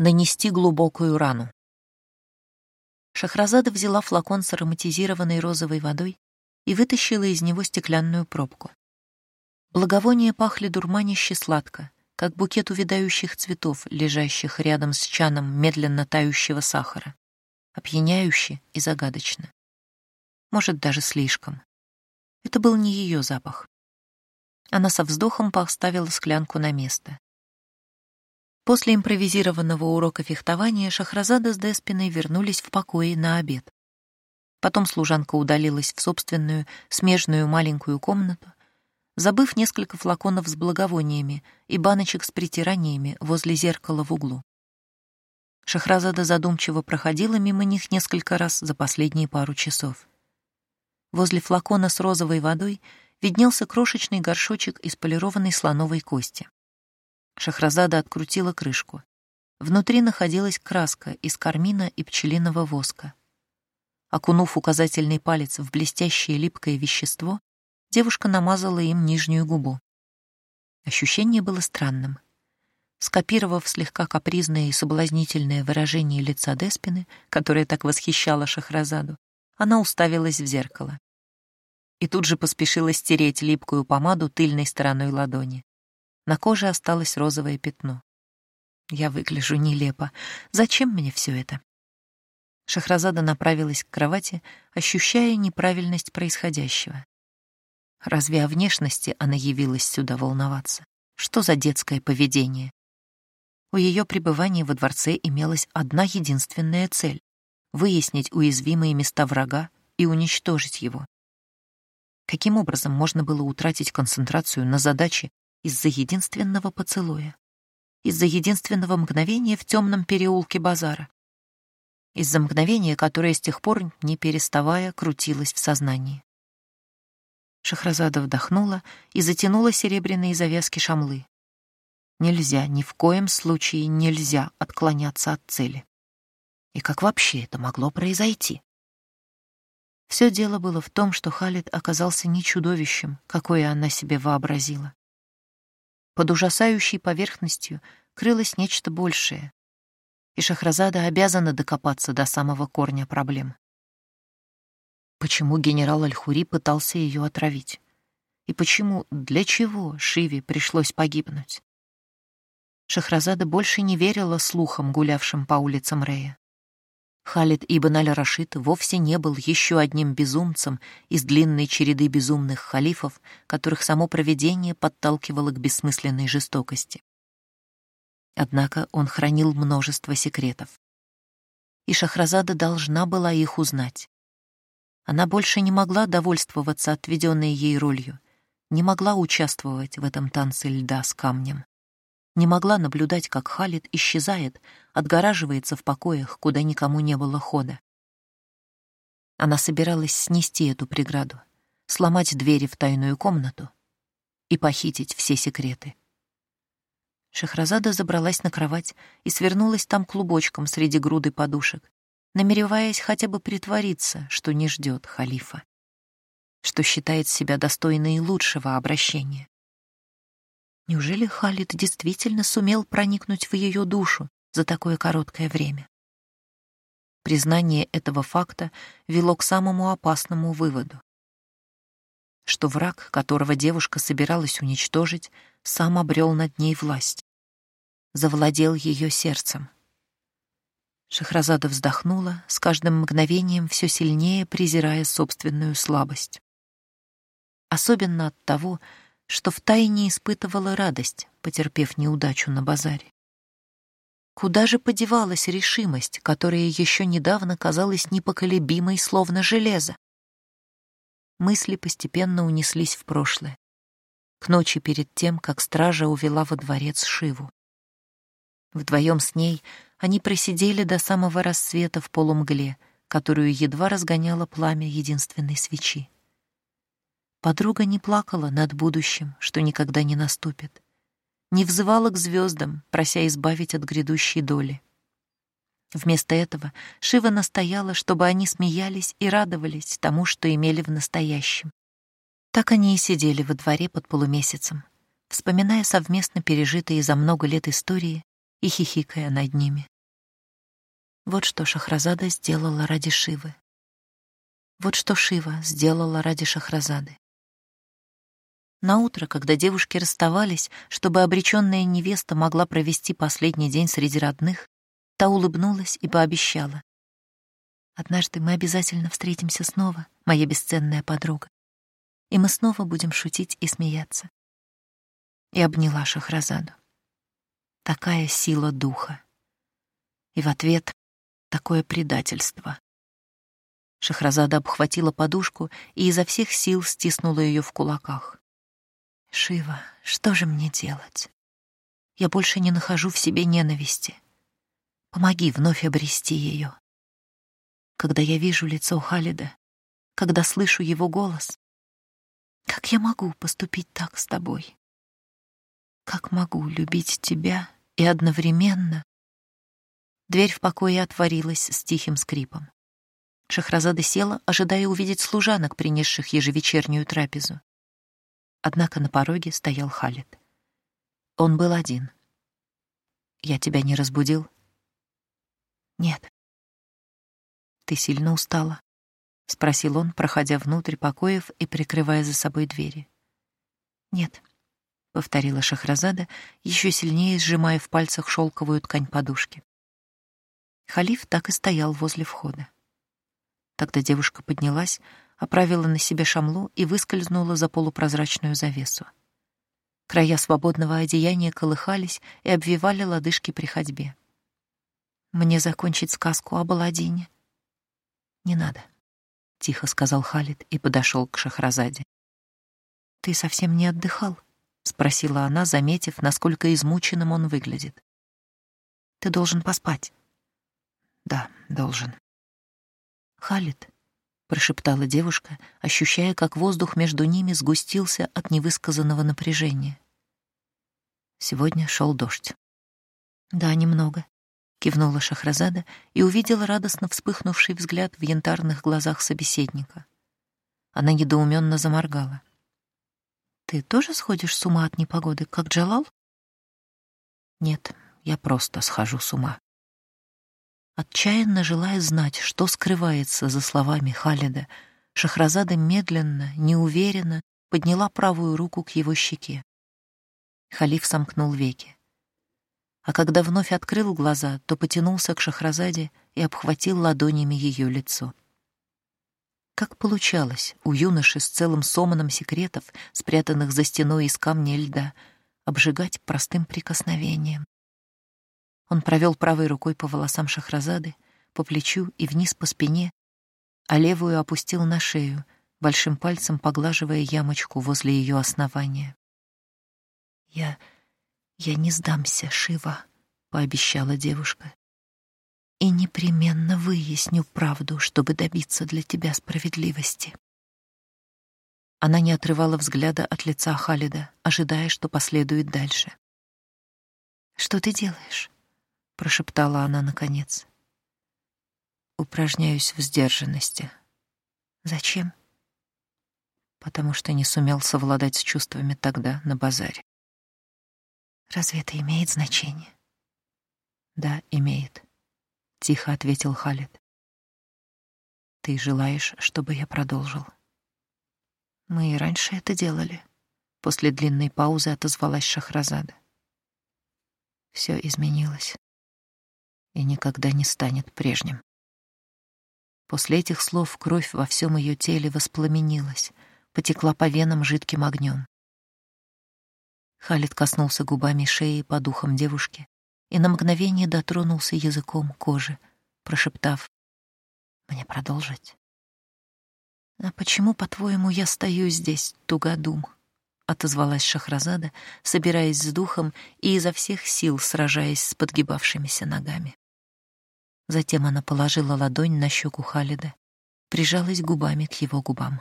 Нанести глубокую рану. Шахразада взяла флакон с ароматизированной розовой водой и вытащила из него стеклянную пробку. Благовония пахли дурманище сладко, как букет увядающих цветов, лежащих рядом с чаном медленно тающего сахара, опьяняюще и загадочно. Может, даже слишком. Это был не ее запах. Она со вздохом поставила склянку на место. После импровизированного урока фехтования Шахразада с Деспиной вернулись в покое на обед. Потом служанка удалилась в собственную смежную маленькую комнату, забыв несколько флаконов с благовониями и баночек с притираниями возле зеркала в углу. Шахразада задумчиво проходила мимо них несколько раз за последние пару часов. Возле флакона с розовой водой виднелся крошечный горшочек из полированной слоновой кости. Шахразада открутила крышку. Внутри находилась краска из кармина и пчелиного воска. Окунув указательный палец в блестящее липкое вещество, девушка намазала им нижнюю губу. Ощущение было странным. Скопировав слегка капризное и соблазнительное выражение лица Деспины, которое так восхищало Шахразаду, она уставилась в зеркало. И тут же поспешила стереть липкую помаду тыльной стороной ладони. На коже осталось розовое пятно. Я выгляжу нелепо. Зачем мне все это? Шахразада направилась к кровати, ощущая неправильность происходящего. Разве о внешности она явилась сюда волноваться? Что за детское поведение? У ее пребывания во дворце имелась одна единственная цель — выяснить уязвимые места врага и уничтожить его. Каким образом можно было утратить концентрацию на задаче, из-за единственного поцелуя, из-за единственного мгновения в темном переулке базара, из-за мгновения, которое с тех пор, не переставая, крутилось в сознании. Шахразада вдохнула и затянула серебряные завязки шамлы. Нельзя, ни в коем случае нельзя отклоняться от цели. И как вообще это могло произойти? Все дело было в том, что Халид оказался не чудовищем, какое она себе вообразила. Под ужасающей поверхностью крылось нечто большее, и Шахразада обязана докопаться до самого корня проблем. Почему генерал Аль-Хури пытался ее отравить? И почему, для чего Шиве пришлось погибнуть? Шахразада больше не верила слухам, гулявшим по улицам Рея. Халид ибн аль-Рашид вовсе не был еще одним безумцем из длинной череды безумных халифов, которых само провидение подталкивало к бессмысленной жестокости. Однако он хранил множество секретов. И Шахразада должна была их узнать. Она больше не могла довольствоваться отведенной ей ролью, не могла участвовать в этом танце льда с камнем не могла наблюдать, как Халид исчезает, отгораживается в покоях, куда никому не было хода. Она собиралась снести эту преграду, сломать двери в тайную комнату и похитить все секреты. Шахразада забралась на кровать и свернулась там клубочком среди груды подушек, намереваясь хотя бы притвориться, что не ждет халифа, что считает себя достойной лучшего обращения. Неужели Халид действительно сумел проникнуть в ее душу за такое короткое время? Признание этого факта вело к самому опасному выводу. Что враг, которого девушка собиралась уничтожить, сам обрел над ней власть. Завладел ее сердцем. Шахразада вздохнула, с каждым мгновением все сильнее презирая собственную слабость. Особенно от того, что втайне испытывала радость, потерпев неудачу на базаре. Куда же подевалась решимость, которая еще недавно казалась непоколебимой, словно железо? Мысли постепенно унеслись в прошлое, к ночи перед тем, как стража увела во дворец Шиву. Вдвоем с ней они просидели до самого рассвета в полумгле, которую едва разгоняло пламя единственной свечи. Подруга не плакала над будущим, что никогда не наступит, не взывала к звездам, прося избавить от грядущей доли. Вместо этого Шива настояла, чтобы они смеялись и радовались тому, что имели в настоящем. Так они и сидели во дворе под полумесяцем, вспоминая совместно пережитые за много лет истории и хихикая над ними. Вот что Шахразада сделала ради Шивы. Вот что Шива сделала ради Шахразады. На утро, когда девушки расставались, чтобы обреченная невеста могла провести последний день среди родных, та улыбнулась и пообещала. «Однажды мы обязательно встретимся снова, моя бесценная подруга, и мы снова будем шутить и смеяться». И обняла Шахразаду. Такая сила духа. И в ответ такое предательство. Шахразада обхватила подушку и изо всех сил стиснула ее в кулаках. Шива, что же мне делать? Я больше не нахожу в себе ненависти. Помоги вновь обрести ее. Когда я вижу лицо Халида, когда слышу его голос, как я могу поступить так с тобой? Как могу любить тебя и одновременно... Дверь в покое отворилась с тихим скрипом. Шахразада села, ожидая увидеть служанок, принесших ежевечернюю трапезу. Однако на пороге стоял Халид. Он был один. «Я тебя не разбудил?» «Нет». «Ты сильно устала?» — спросил он, проходя внутрь покоев и прикрывая за собой двери. «Нет», — повторила Шахразада, еще сильнее сжимая в пальцах шелковую ткань подушки. Халиф так и стоял возле входа. Тогда девушка поднялась, оправила на себе шамлу и выскользнула за полупрозрачную завесу. Края свободного одеяния колыхались и обвивали лодыжки при ходьбе. «Мне закончить сказку об Аладдине?» «Не надо», — тихо сказал Халид и подошел к Шахразаде. «Ты совсем не отдыхал?» — спросила она, заметив, насколько измученным он выглядит. «Ты должен поспать». «Да, должен». «Халид», прошептала девушка, ощущая, как воздух между ними сгустился от невысказанного напряжения. Сегодня шел дождь. Да, немного, кивнула Шахразада и увидела радостно вспыхнувший взгляд в янтарных глазах собеседника. Она недоуменно заморгала. Ты тоже сходишь с ума от непогоды, как Джалал? Нет, я просто схожу с ума. Отчаянно желая знать, что скрывается за словами Халида, Шахразада медленно, неуверенно подняла правую руку к его щеке. Халиф сомкнул веки. А когда вновь открыл глаза, то потянулся к Шахразаде и обхватил ладонями ее лицо. Как получалось у юноши с целым соманом секретов, спрятанных за стеной из камня льда, обжигать простым прикосновением? Он провел правой рукой по волосам Шахразады, по плечу и вниз по спине, а левую опустил на шею, большим пальцем поглаживая ямочку возле ее основания. «Я... я не сдамся, Шива», — пообещала девушка. «И непременно выясню правду, чтобы добиться для тебя справедливости». Она не отрывала взгляда от лица Халида, ожидая, что последует дальше. «Что ты делаешь?» Прошептала она наконец. Упражняюсь в сдержанности. Зачем? Потому что не сумел совладать с чувствами тогда на базаре. Разве это имеет значение? Да, имеет, тихо ответил Халид. Ты желаешь, чтобы я продолжил? Мы и раньше это делали. После длинной паузы отозвалась Шахразада. Все изменилось и никогда не станет прежним. После этих слов кровь во всем ее теле воспламенилась, потекла по венам жидким огнем. Халид коснулся губами шеи по духам девушки и на мгновение дотронулся языком кожи, прошептав «Мне продолжить?» «А почему, по-твоему, я стою здесь, тугодум?» — отозвалась Шахразада, собираясь с духом и изо всех сил сражаясь с подгибавшимися ногами. Затем она положила ладонь на щеку Халида, прижалась губами к его губам.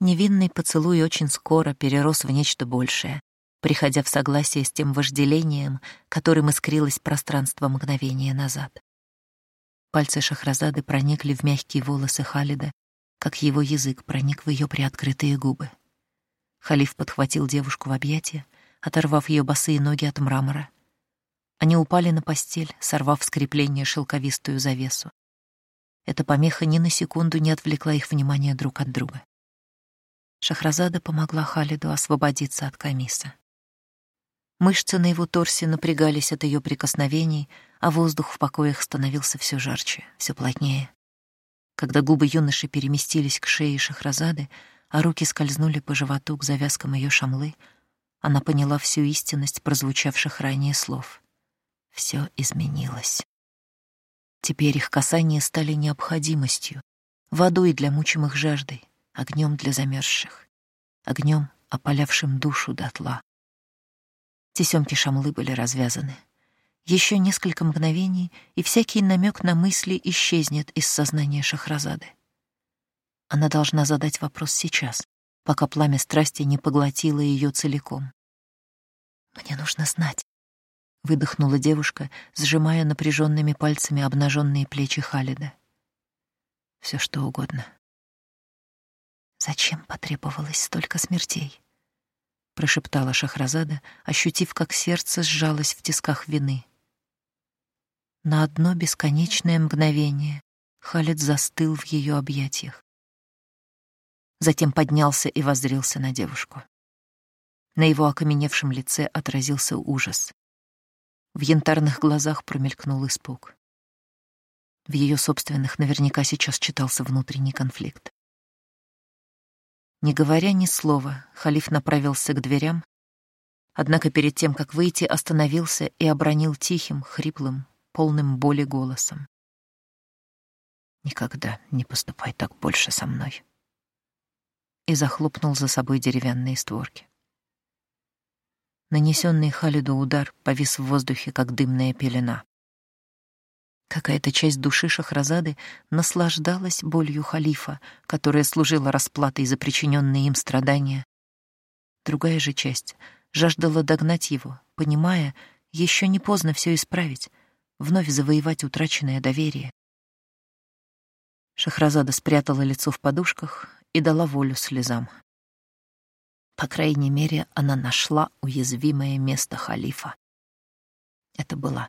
Невинный поцелуй очень скоро перерос в нечто большее, приходя в согласие с тем вожделением, которым искрилось пространство мгновения назад. Пальцы Шахразады проникли в мягкие волосы Халида, как его язык проник в ее приоткрытые губы. Халиф подхватил девушку в объятия, оторвав ее босые ноги от мрамора. Они упали на постель, сорвав скрепление шелковистую завесу. Эта помеха ни на секунду не отвлекла их внимание друг от друга. Шахразада помогла Халиду освободиться от камиса. Мышцы на его торсе напрягались от ее прикосновений, а воздух в покоях становился все жарче, все плотнее. Когда губы юноши переместились к шее Шахразады, а руки скользнули по животу к завязкам ее шамлы, она поняла всю истинность прозвучавших ранее слов. Все изменилось. Теперь их касания стали необходимостью, водой для мучимых жаждой, огнем для замерзших, огнем, опалявшим душу дотла. Тесемки шамлы были развязаны. Еще несколько мгновений, и всякий намек на мысли исчезнет из сознания Шахразады. Она должна задать вопрос сейчас, пока пламя страсти не поглотило ее целиком. «Мне нужно знать», — выдохнула девушка, сжимая напряженными пальцами обнаженные плечи Халида. Все что угодно. Зачем потребовалось столько смертей? — прошептала Шахразада, ощутив, как сердце сжалось в тисках вины. На одно бесконечное мгновение Халид застыл в ее объятиях. Затем поднялся и воззрился на девушку. На его окаменевшем лице отразился ужас. В янтарных глазах промелькнул испуг. В ее собственных наверняка сейчас читался внутренний конфликт. Не говоря ни слова, халиф направился к дверям, однако перед тем, как выйти, остановился и обронил тихим, хриплым, полным боли голосом. «Никогда не поступай так больше со мной» и захлопнул за собой деревянные створки. Нанесенный Халиду удар повис в воздухе, как дымная пелена. Какая-то часть души Шахразады наслаждалась болью халифа, которая служила расплатой за причиненные им страдания. Другая же часть жаждала догнать его, понимая, еще не поздно все исправить, вновь завоевать утраченное доверие. Шахразада спрятала лицо в подушках и дала волю слезам. По крайней мере, она нашла уязвимое место халифа. Это была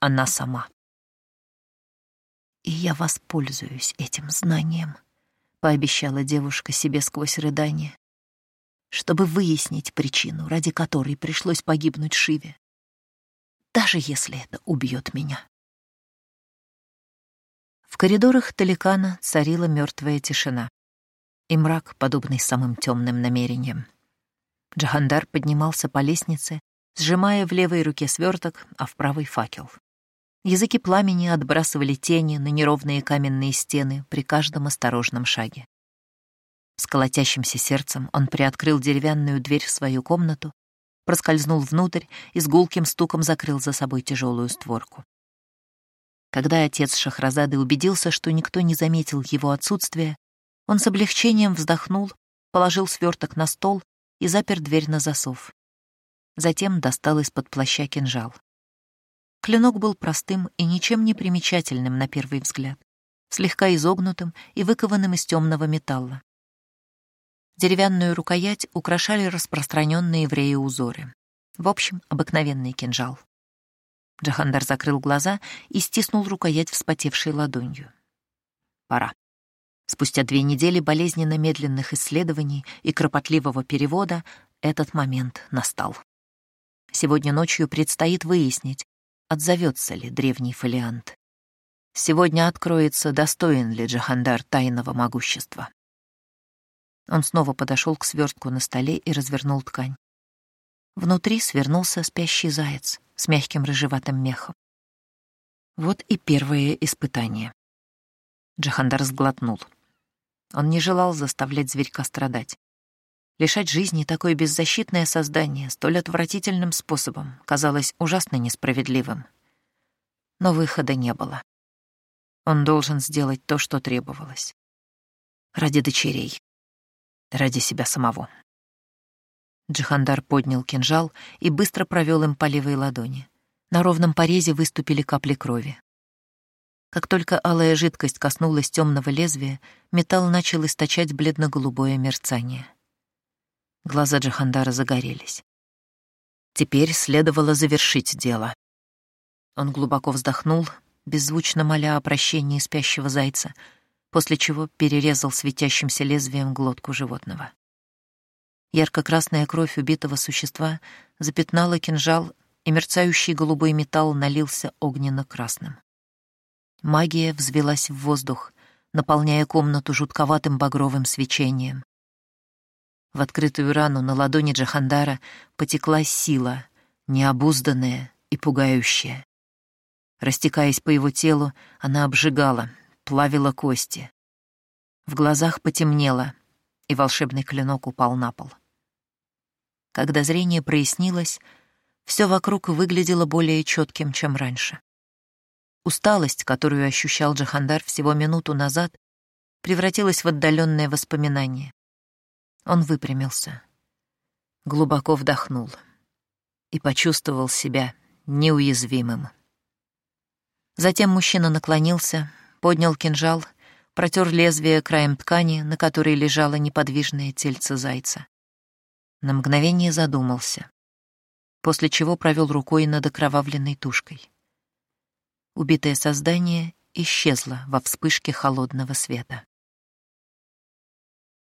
она сама. «И я воспользуюсь этим знанием», — пообещала девушка себе сквозь рыдание, «чтобы выяснить причину, ради которой пришлось погибнуть Шиве, даже если это убьет меня». В коридорах Таликана царила мертвая тишина и мрак, подобный самым темным намерениям. Джахандар поднимался по лестнице, сжимая в левой руке сверток, а в правой — факел. Языки пламени отбрасывали тени на неровные каменные стены при каждом осторожном шаге. С колотящимся сердцем он приоткрыл деревянную дверь в свою комнату, проскользнул внутрь и с гулким стуком закрыл за собой тяжелую створку. Когда отец Шахразады убедился, что никто не заметил его отсутствия, он с облегчением вздохнул, положил сверток на стол и запер дверь на засов. Затем достал из-под плаща кинжал. Клинок был простым и ничем не примечательным на первый взгляд, слегка изогнутым и выкованным из темного металла. Деревянную рукоять украшали распространенные евреи узоры. В общем, обыкновенный кинжал. Джахандар закрыл глаза и стиснул рукоять вспотевшей ладонью. Пора. Спустя две недели болезненно медленных исследований и кропотливого перевода этот момент настал. Сегодня ночью предстоит выяснить, отзовется ли древний фолиант. Сегодня откроется, достоин ли Джахандар тайного могущества. Он снова подошел к свертку на столе и развернул ткань. Внутри свернулся спящий заяц с мягким рыжеватым мехом. Вот и первое испытание. Джахандар сглотнул. Он не желал заставлять зверька страдать. Лишать жизни такое беззащитное создание столь отвратительным способом казалось ужасно несправедливым. Но выхода не было. Он должен сделать то, что требовалось. Ради дочерей. Ради себя самого. Джихандар поднял кинжал и быстро провел им по левой ладони. На ровном порезе выступили капли крови. Как только алая жидкость коснулась темного лезвия, металл начал источать бледно-голубое мерцание — Глаза Джахандара загорелись. Теперь следовало завершить дело. Он глубоко вздохнул, беззвучно моля о прощении спящего зайца, после чего перерезал светящимся лезвием глотку животного. Ярко-красная кровь убитого существа запятнала кинжал, и мерцающий голубой металл налился огненно-красным. Магия взвелась в воздух, наполняя комнату жутковатым багровым свечением. В открытую рану на ладони Джахандара потекла сила, необузданная и пугающая. Растекаясь по его телу, она обжигала, плавила кости. В глазах потемнело, и волшебный клинок упал на пол. Когда зрение прояснилось, все вокруг выглядело более четким, чем раньше. Усталость, которую ощущал Джахандар всего минуту назад, превратилась в отдаленное воспоминание. Он выпрямился, глубоко вдохнул и почувствовал себя неуязвимым. Затем мужчина наклонился, поднял кинжал, протер лезвие краем ткани, на которой лежало неподвижное тельце зайца. На мгновение задумался, после чего провел рукой над окровавленной тушкой. Убитое создание исчезло во вспышке холодного света.